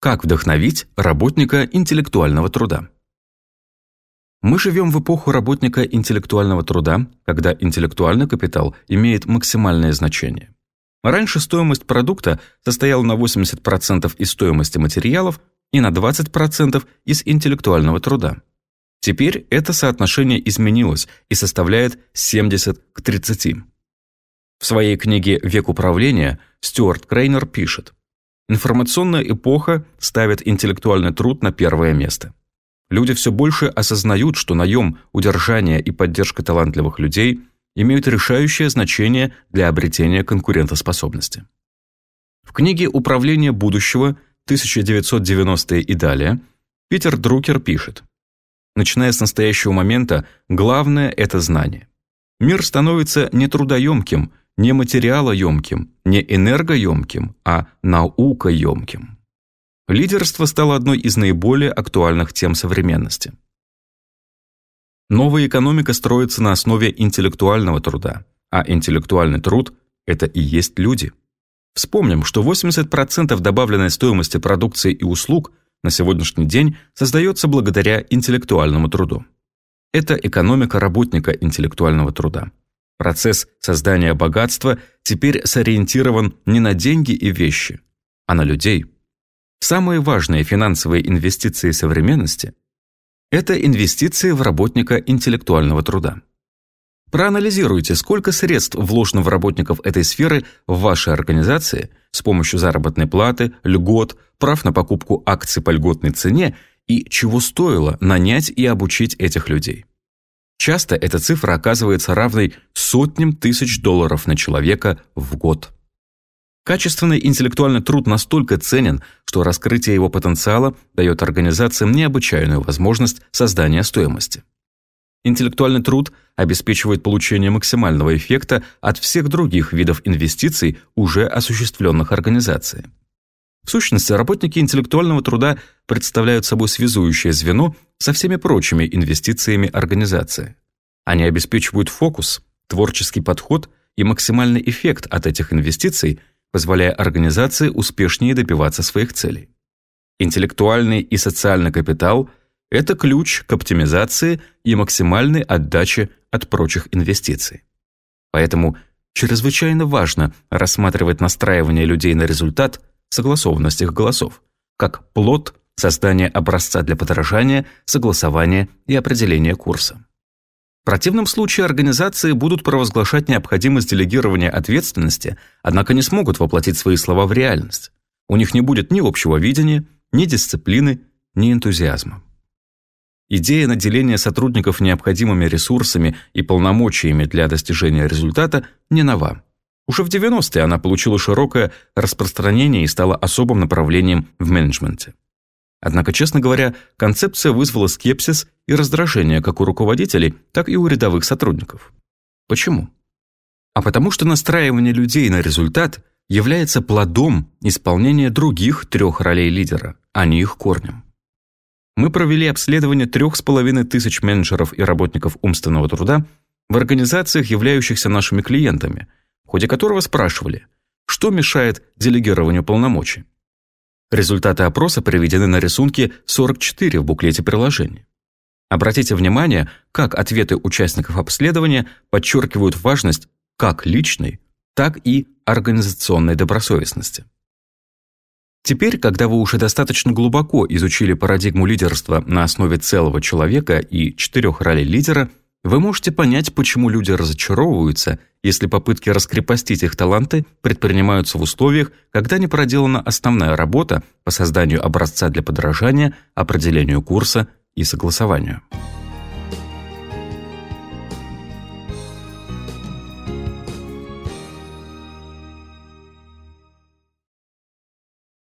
Как вдохновить работника интеллектуального труда? Мы живем в эпоху работника интеллектуального труда, когда интеллектуальный капитал имеет максимальное значение. Раньше стоимость продукта состояла на 80% из стоимости материалов и на 20% из интеллектуального труда. Теперь это соотношение изменилось и составляет 70 к 30. В своей книге «Век управления» Стюарт Крейнер пишет – Информационная эпоха ставит интеллектуальный труд на первое место. Люди все больше осознают, что наем, удержание и поддержка талантливых людей имеют решающее значение для обретения конкурентоспособности. В книге «Управление будущего» 1990-е и далее Питер Друкер пишет «Начиная с настоящего момента, главное – это знание. Мир становится нетрудоемким, не материалоемким, не энергоемким, а наукоемким. Лидерство стало одной из наиболее актуальных тем современности. Новая экономика строится на основе интеллектуального труда, а интеллектуальный труд – это и есть люди. Вспомним, что 80% добавленной стоимости продукции и услуг на сегодняшний день создается благодаря интеллектуальному труду. Это экономика работника интеллектуального труда. Процесс создания богатства теперь сориентирован не на деньги и вещи, а на людей. Самые важные финансовые инвестиции современности – это инвестиции в работника интеллектуального труда. Проанализируйте, сколько средств вложено в работников этой сферы в вашей организации с помощью заработной платы, льгот, прав на покупку акций по льготной цене и чего стоило нанять и обучить этих людей. Часто эта цифра оказывается равной сотням тысяч долларов на человека в год. Качественный интеллектуальный труд настолько ценен, что раскрытие его потенциала дает организациям необычайную возможность создания стоимости. Интеллектуальный труд обеспечивает получение максимального эффекта от всех других видов инвестиций, уже осуществленных организацией. В сущности, работники интеллектуального труда представляют собой связующее звено со всеми прочими инвестициями организации. Они обеспечивают фокус, творческий подход и максимальный эффект от этих инвестиций, позволяя организации успешнее добиваться своих целей. Интеллектуальный и социальный капитал – это ключ к оптимизации и максимальной отдаче от прочих инвестиций. Поэтому чрезвычайно важно рассматривать настраивание людей на результат – согласованность их голосов, как плод создания образца для подражания, согласования и определения курса. В противном случае организации будут провозглашать необходимость делегирования ответственности, однако не смогут воплотить свои слова в реальность. У них не будет ни общего видения, ни дисциплины, ни энтузиазма. Идея наделения сотрудников необходимыми ресурсами и полномочиями для достижения результата не нова. Уже в 90-е она получила широкое распространение и стала особым направлением в менеджменте. Однако, честно говоря, концепция вызвала скепсис и раздражение как у руководителей, так и у рядовых сотрудников. Почему? А потому что настраивание людей на результат является плодом исполнения других трех ролей лидера, а не их корнем. Мы провели обследование трех с половиной тысяч менеджеров и работников умственного труда в организациях, являющихся нашими клиентами – в ходе которого спрашивали, что мешает делегированию полномочий. Результаты опроса приведены на рисунке 44 в буклете приложения. Обратите внимание, как ответы участников обследования подчеркивают важность как личной, так и организационной добросовестности. Теперь, когда вы уже достаточно глубоко изучили парадигму лидерства на основе целого человека и четырех ролей лидера, вы можете понять, почему люди разочаровываются, если попытки раскрепостить их таланты предпринимаются в условиях, когда не проделана основная работа по созданию образца для подражания, определению курса и согласованию.